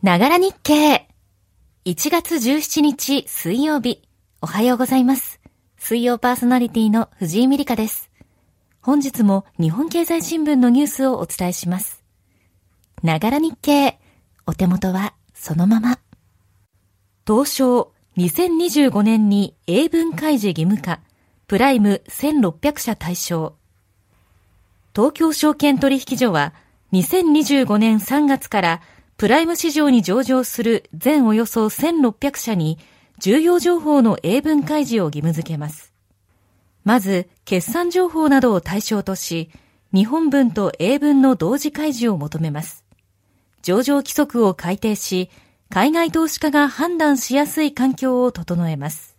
ながら日経。1月17日水曜日。おはようございます。水曜パーソナリティの藤井美里香です。本日も日本経済新聞のニュースをお伝えします。ながら日経。お手元はそのまま。東証2025年に英文開示義務化。プライム1600社対象。東京証券取引所は2025年3月からプライム市場に上場する全およそ1600社に重要情報の英文開示を義務付けます。まず、決算情報などを対象とし、日本文と英文の同時開示を求めます。上場規則を改定し、海外投資家が判断しやすい環境を整えます。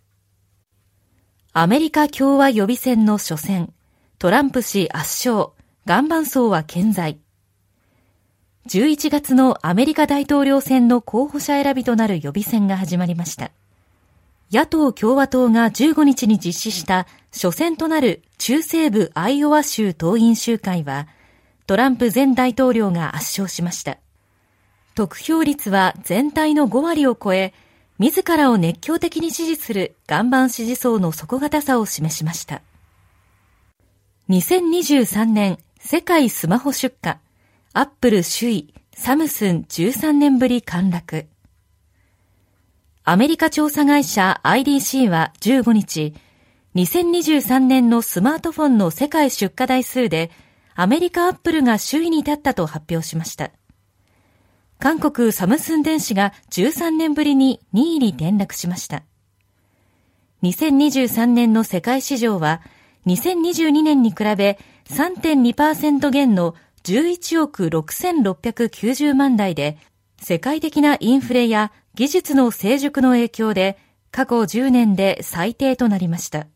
アメリカ共和予備選の初戦、トランプ氏圧勝、岩盤層は健在。11月のアメリカ大統領選の候補者選びとなる予備選が始まりました。野党共和党が15日に実施した初戦となる中西部アイオワ州党員集会は、トランプ前大統領が圧勝しました。得票率は全体の5割を超え、自らを熱狂的に支持する岩盤支持層の底堅さを示しました。2023年世界スマホ出荷、アップル首位、サムスン13年ぶり陥落。アメリカ調査会社 IDC は15日、2023年のスマートフォンの世界出荷台数で、アメリカアップルが首位に立ったと発表しました。韓国サムスン電子が13年ぶりに2位に転落しました。2023年の世界市場は、2022年に比べ3.2%減の11億6690万台で、世界的なインフレや技術の成熟の影響で過去10年で最低となりました。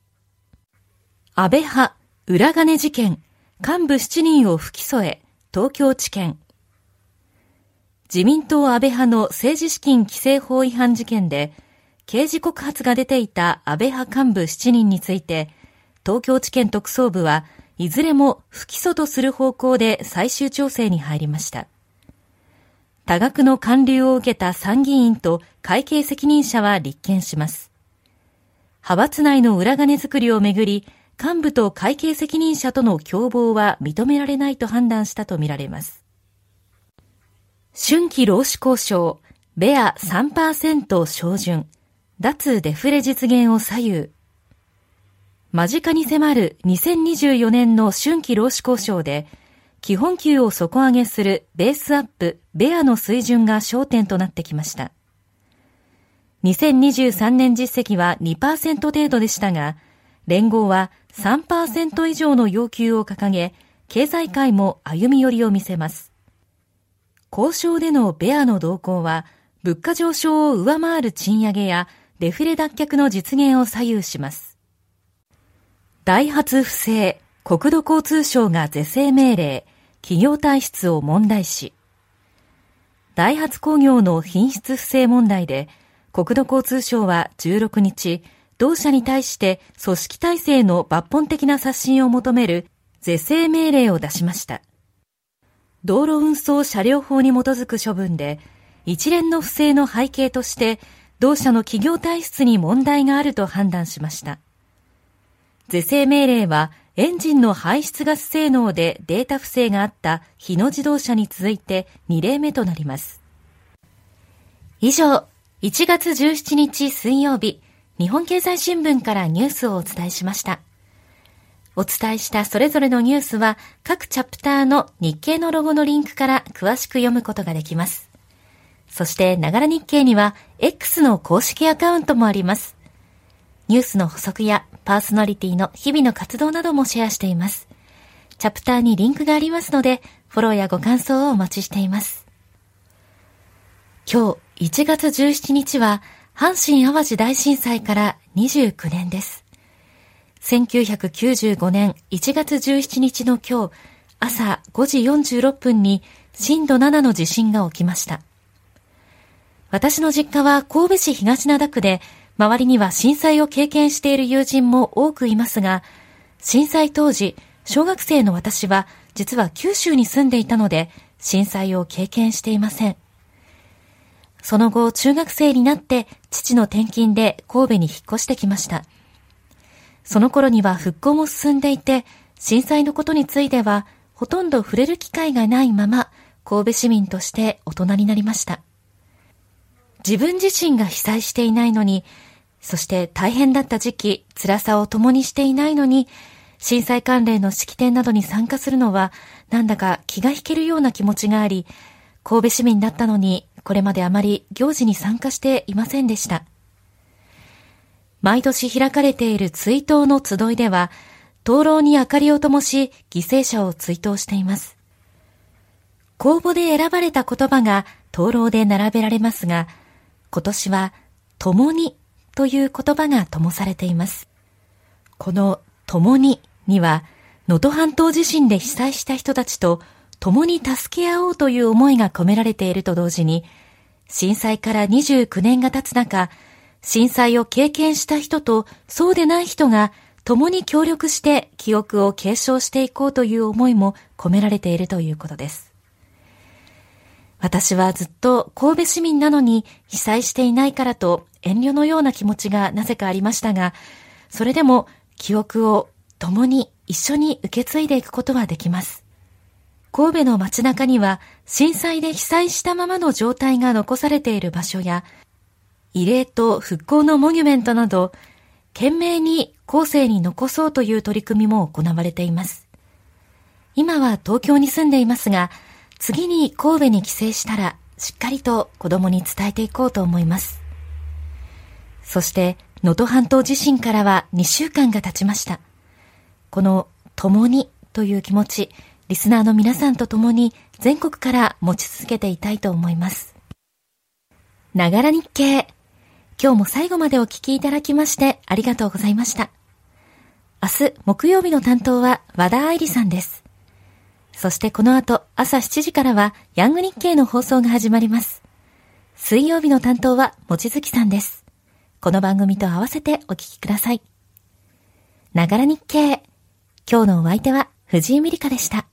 安倍派裏金事件幹部7人を不起訴へ東京地検自民党安倍派の政治資金規正法違反事件で刑事告発が出ていた安倍派幹部7人について東京地検特捜部はいずれも不起訴とする方向で最終調整に入りました。多額の還流を受けた参議院と会計責任者は立件します。派閥内の裏金作りをめぐり、幹部と会計責任者との共謀は認められないと判断したとみられます。春季労使交渉、ベア3%標準、脱デフレ実現を左右。間近に迫る2024年の春季労使交渉で、基本給を底上げするベースアップ、ベアの水準が焦点となってきました。2023年実績は2%程度でしたが、連合は3%以上の要求を掲げ、経済界も歩み寄りを見せます。交渉でのベアの動向は、物価上昇を上回る賃上げやデフレ脱却の実現を左右します。ダイハツ不正、国土交通省が是正命令、企業体質を問題視。ダイハツ工業の品質不正問題で、国土交通省は16日、同社に対して組織体制の抜本的な刷新を求める是正命令を出しました。道路運送車両法に基づく処分で、一連の不正の背景として、同社の企業体質に問題があると判断しました。是正命令は、エンジンの排出ガス性能でデータ不正があった日野自動車に続いて2例目となります。以上、1月17日水曜日、日本経済新聞からニュースをお伝えしました。お伝えしたそれぞれのニュースは各チャプターの日経のロゴのリンクから詳しく読むことができます。そして、ながら日経には X の公式アカウントもあります。ニュースの補足やパーソナリティの日々の活動などもシェアしています。チャプターにリンクがありますので、フォローやご感想をお待ちしています。今日1月17日は、阪神淡路大震災から29年です。1995年1月17日の今日、朝5時46分に震度7の地震が起きました。私の実家は神戸市東灘区で、周りには震災を経験している友人も多くいますが、震災当時、小学生の私は実は九州に住んでいたので、震災を経験していません。その後中学生になって父の転勤で神戸に引っ越してきました。その頃には復興も進んでいて、震災のことについてはほとんど触れる機会がないまま神戸市民として大人になりました。自分自身が被災していないのに、そして大変だった時期、辛さを共にしていないのに、震災関連の式典などに参加するのは、なんだか気が引けるような気持ちがあり、神戸市民だったのに、これまであまり行事に参加していませんでした。毎年開かれている追悼の集いでは、灯籠に明かりを灯し、犠牲者を追悼しています。公募で選ばれた言葉が灯籠で並べられますが、今年は、共にという言葉が灯されています。この共にには、能登半島地震で被災した人たちと共に助け合おうという思いが込められていると同時に、震災から29年が経つ中、震災を経験した人とそうでない人が共に協力して記憶を継承していこうという思いも込められているということです。私はずっと神戸市民なのに被災していないからと遠慮のような気持ちがなぜかありましたが、それでも記憶を共に一緒に受け継いでいくことはできます。神戸の街中には震災で被災したままの状態が残されている場所や、慰霊と復興のモニュメントなど、懸命に後世に残そうという取り組みも行われています。今は東京に住んでいますが、次に神戸に帰省したら、しっかりと子供に伝えていこうと思います。そして、能登半島地震からは2週間が経ちました。この共にという気持ち、リスナーの皆さんと共に全国から持ち続けていたいと思います。ながら日経。今日も最後までお聞きいただきましてありがとうございました。明日木曜日の担当は和田愛理さんです。そしてこの後朝7時からはヤング日経の放送が始まります。水曜日の担当はもちづきさんです。この番組と合わせてお聞きください。ながら日経。今日のお相手は藤井美里香でした。